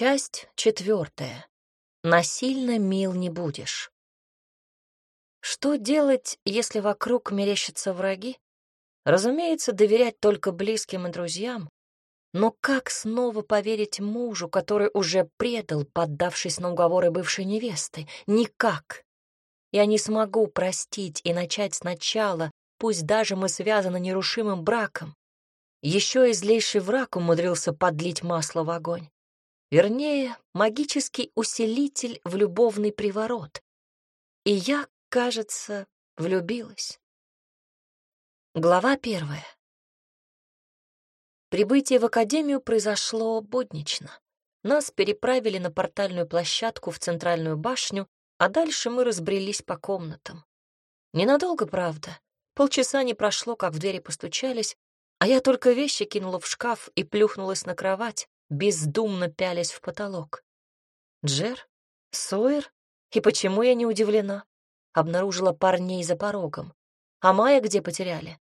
Часть четвертая. Насильно мил не будешь. Что делать, если вокруг мерещатся враги? Разумеется, доверять только близким и друзьям. Но как снова поверить мужу, который уже предал, поддавшись на уговоры бывшей невесты? Никак. Я не смогу простить и начать сначала, пусть даже мы связаны нерушимым браком. Еще и злейший враг умудрился подлить масло в огонь. Вернее, магический усилитель в любовный приворот. И я, кажется, влюбилась. Глава первая. Прибытие в академию произошло буднично. Нас переправили на портальную площадку в центральную башню, а дальше мы разбрелись по комнатам. Ненадолго, правда. Полчаса не прошло, как в двери постучались, а я только вещи кинула в шкаф и плюхнулась на кровать, бездумно пялясь в потолок. Джер? Сойер? И почему я не удивлена? Обнаружила парней за порогом. А Майя где потеряли?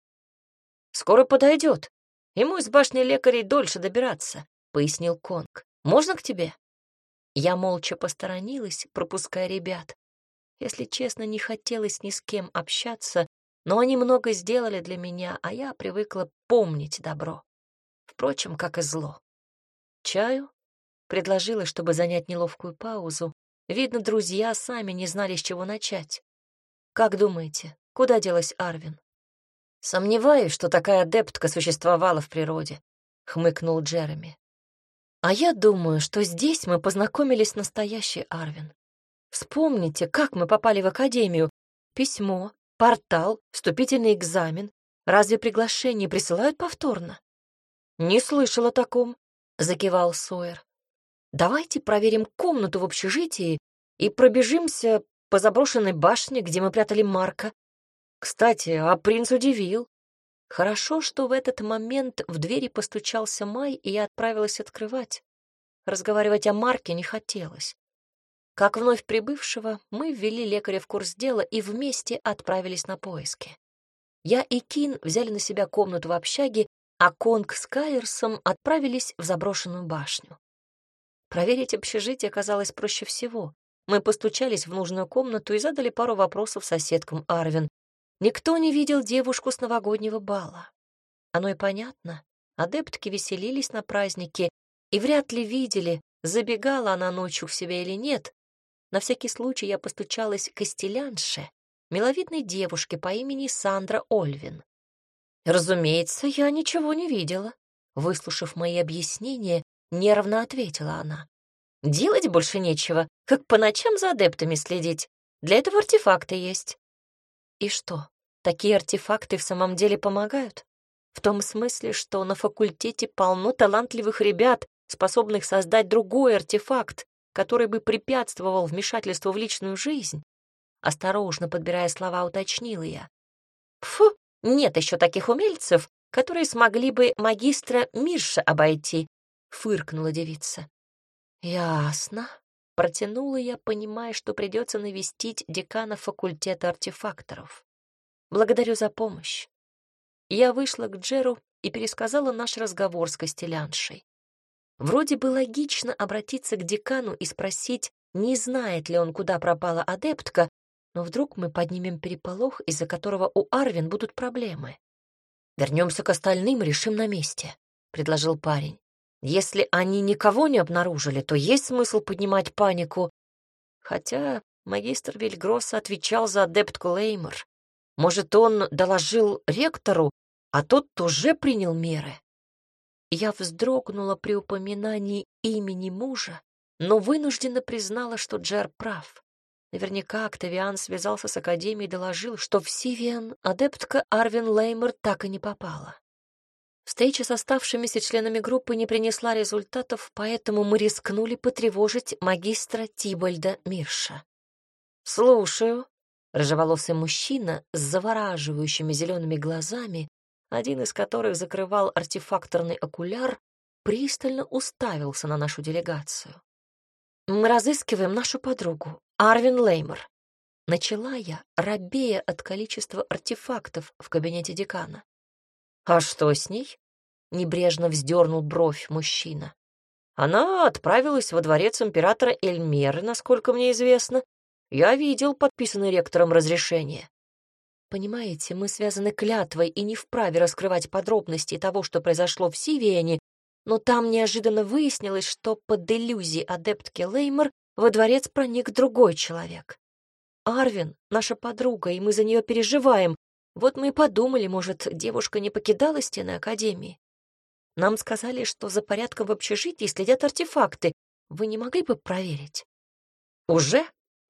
Скоро подойдет. Ему из башни лекарей дольше добираться, пояснил Конг. Можно к тебе? Я молча посторонилась, пропуская ребят. Если честно, не хотелось ни с кем общаться, но они много сделали для меня, а я привыкла помнить добро. Впрочем, как и зло. «Чаю?» — предложила, чтобы занять неловкую паузу. Видно, друзья сами не знали, с чего начать. «Как думаете, куда делась Арвин?» «Сомневаюсь, что такая адептка существовала в природе», — хмыкнул Джереми. «А я думаю, что здесь мы познакомились с настоящей Арвин. Вспомните, как мы попали в академию. Письмо, Портал, вступительный экзамен. Разве приглашение присылают повторно? Не слышал о таком, закивал Сойер. Давайте проверим комнату в общежитии и пробежимся по заброшенной башне, где мы прятали Марка. Кстати, а принц удивил. Хорошо, что в этот момент в двери постучался Май, и я отправилась открывать. Разговаривать о Марке не хотелось. Как вновь прибывшего, мы ввели лекаря в курс дела и вместе отправились на поиски. Я и Кин взяли на себя комнату в общаге, а Конг с Кайерсом отправились в заброшенную башню. Проверить общежитие оказалось проще всего. Мы постучались в нужную комнату и задали пару вопросов соседкам Арвин. Никто не видел девушку с новогоднего бала. Оно и понятно. Адептки веселились на празднике и вряд ли видели, забегала она ночью к себе или нет, на всякий случай я постучалась к костелянше, миловидной девушке по имени Сандра Ольвин. Разумеется, я ничего не видела. Выслушав мои объяснения, нервно ответила она. Делать больше нечего, как по ночам за адептами следить. Для этого артефакты есть. И что, такие артефакты в самом деле помогают? В том смысле, что на факультете полно талантливых ребят, способных создать другой артефакт, который бы препятствовал вмешательству в личную жизнь, осторожно подбирая слова, уточнила я. Фу, нет еще таких умельцев, которые смогли бы магистра Мирша обойти, фыркнула девица. Ясно. Протянула я, понимая, что придется навестить декана факультета артефакторов. Благодарю за помощь. Я вышла к Джеру и пересказала наш разговор с Костеляншей. Вроде бы логично обратиться к декану и спросить, не знает ли он, куда пропала адептка, но вдруг мы поднимем переполох, из-за которого у Арвин будут проблемы. Вернемся к остальным и решим на месте, предложил парень. Если они никого не обнаружили, то есть смысл поднимать панику. Хотя магистр Вильгросса отвечал за адептку Леймор. Может, он доложил ректору, а тот тоже принял меры. Я вздрогнула при упоминании имени мужа, но вынуждена признала, что Джер прав. Наверняка Октавиан связался с Академией и доложил, что в Сивиан адептка Арвин Леймер так и не попала. Встреча с оставшимися членами группы не принесла результатов, поэтому мы рискнули потревожить магистра Тибальда Мирша. «Слушаю», — рыжеволосый мужчина с завораживающими зелеными глазами один из которых закрывал артефакторный окуляр, пристально уставился на нашу делегацию. «Мы разыскиваем нашу подругу, Арвин Леймер», Начала я, робея от количества артефактов в кабинете декана. «А что с ней?» — небрежно вздернул бровь мужчина. Она отправилась во дворец императора Эльмеры, насколько мне известно. Я видел подписанное ректором разрешение. Понимаете, мы связаны клятвой и не вправе раскрывать подробности того, что произошло в Сивиене, но там неожиданно выяснилось, что под иллюзией адептки Леймор во дворец проник другой человек. Арвин — наша подруга, и мы за нее переживаем. Вот мы и подумали, может, девушка не покидала стены Академии. Нам сказали, что за порядком в общежитии следят артефакты. Вы не могли бы проверить? Уже?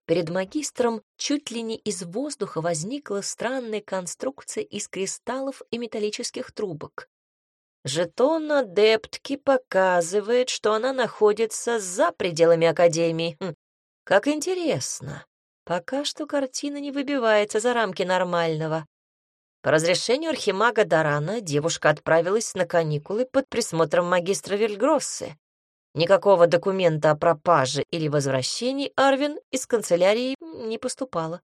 Перед магистром чуть ли не из воздуха возникла странная конструкция из кристаллов и металлических трубок. Жетон адептки показывает, что она находится за пределами Академии. Хм, как интересно. Пока что картина не выбивается за рамки нормального. По разрешению архимага Дарана девушка отправилась на каникулы под присмотром магистра Вильгроссы. Никакого документа о пропаже или возвращении Арвин из канцелярии не поступало.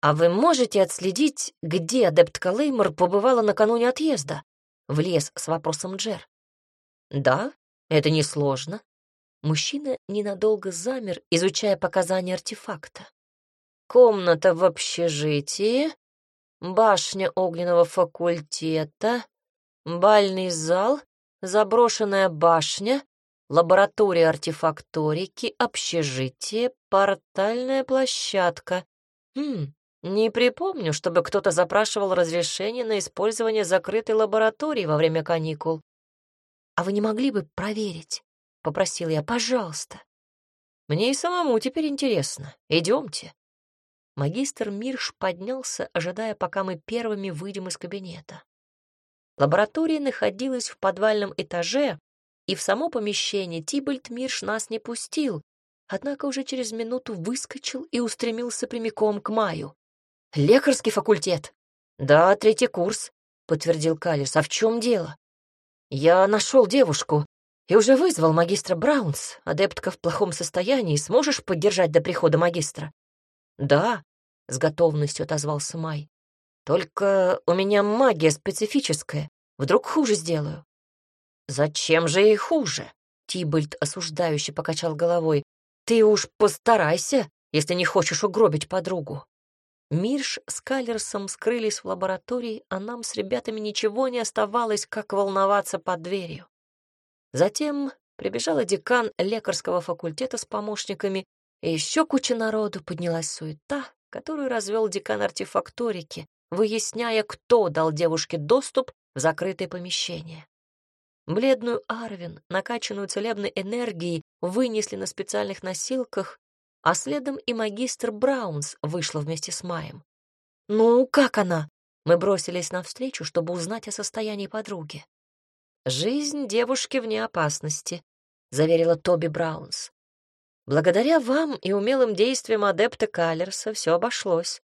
«А вы можете отследить, где адептка Леймор побывала накануне отъезда?» Влез с вопросом Джер. «Да, это несложно». Мужчина ненадолго замер, изучая показания артефакта. «Комната в общежитии, башня огненного факультета, бальный зал, заброшенная башня, лаборатория артефакторики, общежитие, портальная площадка. Хм, не припомню, чтобы кто-то запрашивал разрешение на использование закрытой лаборатории во время каникул. А вы не могли бы проверить? Попросил я, пожалуйста. Мне и самому теперь интересно. Идемте. Магистр Мирш поднялся, ожидая, пока мы первыми выйдем из кабинета. Лаборатория находилась в подвальном этаже, и в само помещение Тибальд Мирш нас не пустил, однако уже через минуту выскочил и устремился прямиком к Маю. «Лекарский факультет?» «Да, третий курс», — подтвердил Калис. «А в чем дело?» «Я нашел девушку и уже вызвал магистра Браунс. Адептка в плохом состоянии. Сможешь поддержать до прихода магистра?» «Да», — с готовностью отозвался Май. «Только у меня магия специфическая. Вдруг хуже сделаю». «Зачем же ей хуже?» Тибальд осуждающе покачал головой. «Ты уж постарайся, если не хочешь угробить подругу. Мирш с Калерсом скрылись в лаборатории, а нам с ребятами ничего не оставалось, как волноваться под дверью. Затем прибежала декан лекарского факультета с помощниками, и еще куча народу поднялась суета, которую развел декан артефакторики, выясняя, кто дал девушке доступ в закрытое помещение. Бледную Арвин, накачанную целебной энергией, вынесли на специальных носилках а следом и магистр Браунс вышла вместе с Маем. «Ну, как она?» Мы бросились навстречу, чтобы узнать о состоянии подруги. «Жизнь девушки вне опасности», — заверила Тоби Браунс. «Благодаря вам и умелым действиям адепта Каллерса все обошлось.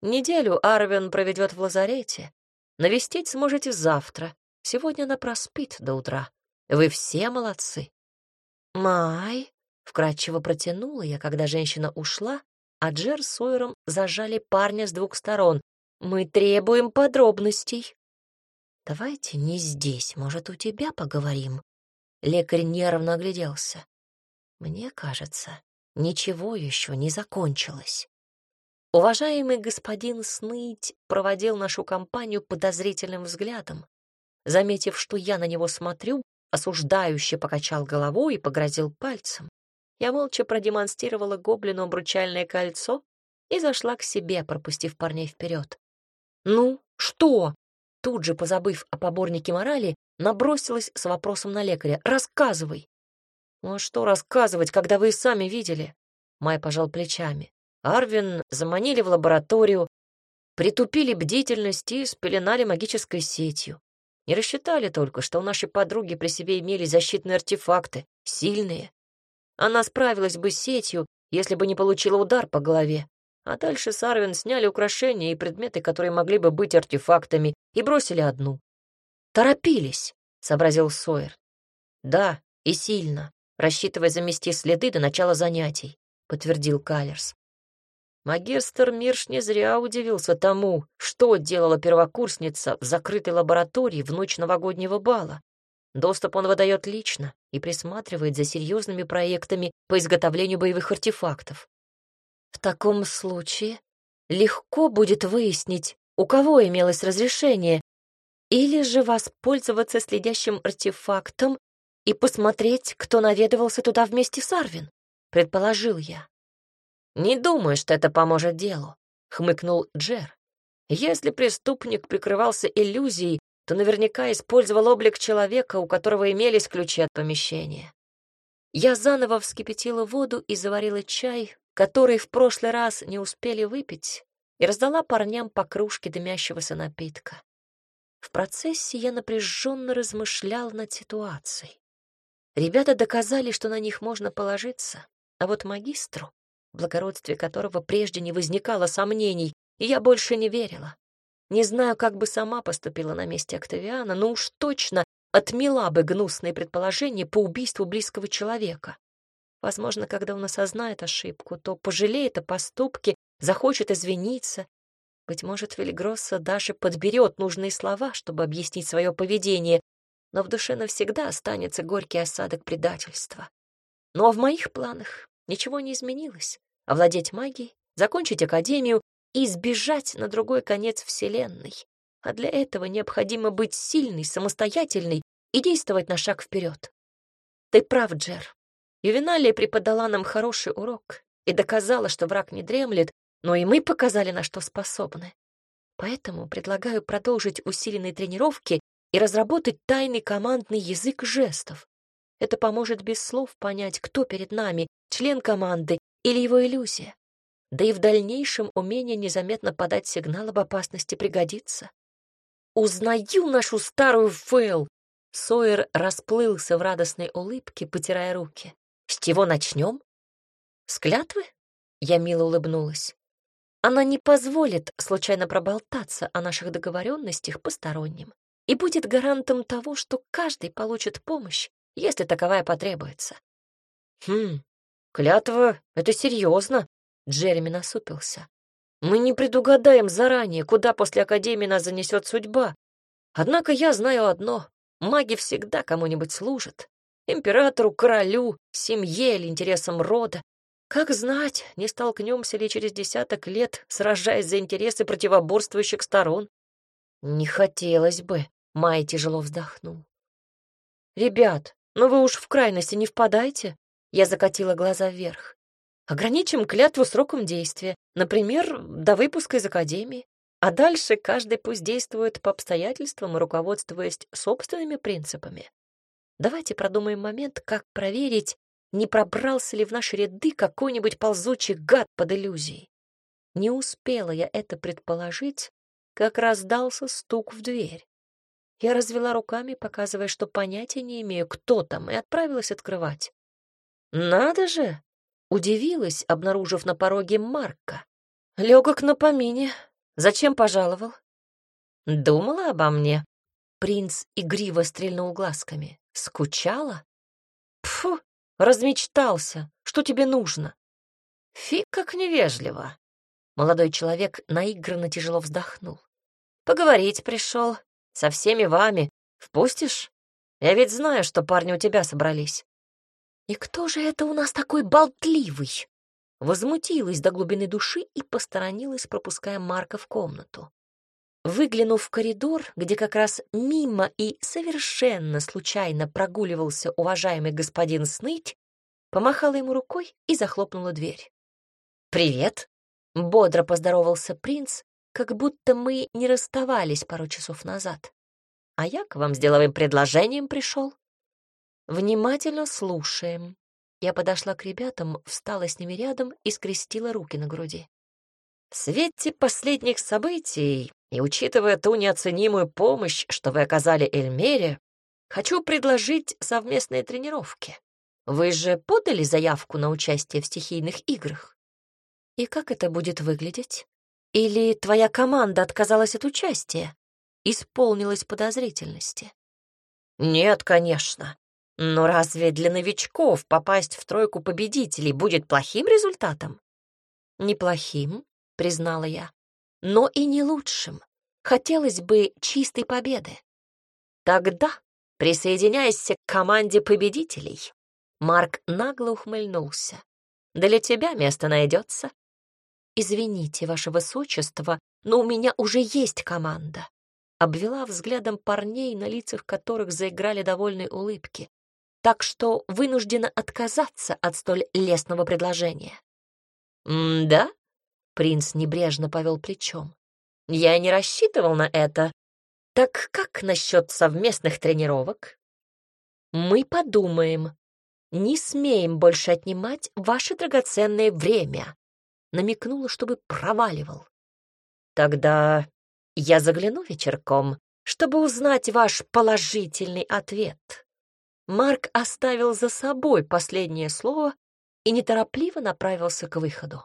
Неделю Арвин проведет в лазарете. Навестить сможете завтра. Сегодня она проспит до утра. Вы все молодцы». «Май», Вкратчиво протянула я, когда женщина ушла, а Джер с Сойером зажали парня с двух сторон. «Мы требуем подробностей». «Давайте не здесь, может, у тебя поговорим?» Лекарь нервно огляделся. «Мне кажется, ничего еще не закончилось». Уважаемый господин Сныть проводил нашу компанию подозрительным взглядом. Заметив, что я на него смотрю, осуждающе покачал головой и погрозил пальцем. Я молча продемонстрировала гоблину обручальное кольцо и зашла к себе, пропустив парней вперед. «Ну, что?» Тут же, позабыв о поборнике морали, набросилась с вопросом на лекаря. «Рассказывай!» «Ну а что рассказывать, когда вы и сами видели?» Май пожал плечами. Арвин заманили в лабораторию, притупили бдительность и спеленали магической сетью. Не рассчитали только, что у нашей подруги при себе имели защитные артефакты, сильные. Она справилась бы с сетью, если бы не получила удар по голове. А дальше с Арвин сняли украшения и предметы, которые могли бы быть артефактами, и бросили одну. «Торопились», — сообразил Сойер. «Да, и сильно, рассчитывая замести следы до начала занятий», — подтвердил Калерс. Магистр Мирш не зря удивился тому, что делала первокурсница в закрытой лаборатории в ночь новогоднего бала. Доступ он выдает лично и присматривает за серьезными проектами по изготовлению боевых артефактов. В таком случае легко будет выяснить, у кого имелось разрешение, или же воспользоваться следящим артефактом и посмотреть, кто наведывался туда вместе с Арвин, предположил я. «Не думаю, что это поможет делу», — хмыкнул Джер. «Если преступник прикрывался иллюзией, то наверняка использовал облик человека, у которого имелись ключи от помещения. Я заново вскипятила воду и заварила чай, который в прошлый раз не успели выпить, и раздала парням по кружке дымящегося напитка. В процессе я напряженно размышлял над ситуацией. Ребята доказали, что на них можно положиться, а вот магистру, в благородстве которого прежде не возникало сомнений, я больше не верила. Не знаю, как бы сама поступила на месте Октавиана, но уж точно отмела бы гнусные предположения по убийству близкого человека. Возможно, когда он осознает ошибку, то пожалеет о поступке, захочет извиниться. Быть может, Вильгросса даже подберет нужные слова, чтобы объяснить свое поведение, но в душе навсегда останется горький осадок предательства. Но в моих планах ничего не изменилось. Овладеть магией, закончить академию и сбежать на другой конец Вселенной. А для этого необходимо быть сильной, самостоятельной и действовать на шаг вперед. Ты прав, Джер. Ювеналия преподала нам хороший урок и доказала, что враг не дремлет, но и мы показали, на что способны. Поэтому предлагаю продолжить усиленные тренировки и разработать тайный командный язык жестов. Это поможет без слов понять, кто перед нами, член команды или его иллюзия. Да и в дальнейшем умение незаметно подать сигнал об опасности пригодится. «Узнаю нашу старую Фэл!» Сойер расплылся в радостной улыбке, потирая руки. «С чего начнем?» «С клятвы?» Я мило улыбнулась. «Она не позволит случайно проболтаться о наших договоренностях посторонним и будет гарантом того, что каждый получит помощь, если таковая потребуется». «Хм, клятва — это серьезно», Джереми насупился. «Мы не предугадаем заранее, куда после Академии нас занесет судьба. Однако я знаю одно — маги всегда кому-нибудь служат. Императору, королю, семье или интересам рода. Как знать, не столкнемся ли через десяток лет, сражаясь за интересы противоборствующих сторон? Не хотелось бы, Май тяжело вздохнул. «Ребят, ну вы уж в крайности не впадайте!» Я закатила глаза вверх. Ограничим клятву сроком действия, например, до выпуска из академии. А дальше каждый пусть действует по обстоятельствам, руководствуясь собственными принципами. Давайте продумаем момент, как проверить, не пробрался ли в наши ряды какой-нибудь ползучий гад под иллюзией. Не успела я это предположить, как раздался стук в дверь. Я развела руками, показывая, что понятия не имею, кто там, и отправилась открывать. «Надо же!» Удивилась, обнаружив на пороге Марка. Легок на помине. Зачем пожаловал? Думала обо мне. Принц игриво стрельнул глазками. Скучала? Пфу, размечтался. Что тебе нужно? Фиг, как невежливо. Молодой человек наигранно тяжело вздохнул. Поговорить пришел. Со всеми вами. Впустишь? Я ведь знаю, что парни у тебя собрались. «И кто же это у нас такой болтливый?» Возмутилась до глубины души и посторонилась, пропуская Марка в комнату. Выглянув в коридор, где как раз мимо и совершенно случайно прогуливался уважаемый господин Сныть, помахала ему рукой и захлопнула дверь. «Привет!» — бодро поздоровался принц, как будто мы не расставались пару часов назад. «А я к вам с деловым предложением пришел». Внимательно слушаем. Я подошла к ребятам, встала с ними рядом и скрестила руки на груди. В свете последних событий и учитывая ту неоценимую помощь, что вы оказали Эльмере, хочу предложить совместные тренировки. Вы же подали заявку на участие в стихийных играх? И как это будет выглядеть? Или твоя команда отказалась от участия? Исполнилась подозрительности. Нет, конечно. Но разве для новичков попасть в тройку победителей будет плохим результатом? Неплохим, признала я, но и не лучшим. Хотелось бы чистой победы. Тогда Присоединяйся к команде победителей. Марк нагло ухмыльнулся. Для тебя место найдется. Извините, ваше высочество, но у меня уже есть команда. Обвела взглядом парней, на лицах которых заиграли довольные улыбки. Так что вынуждена отказаться от столь лестного предложения. «Да?» — принц небрежно повел плечом. «Я не рассчитывал на это. Так как насчет совместных тренировок?» «Мы подумаем. Не смеем больше отнимать ваше драгоценное время», — намекнула, чтобы проваливал. «Тогда я загляну вечерком, чтобы узнать ваш положительный ответ». Марк оставил за собой последнее слово и неторопливо направился к выходу.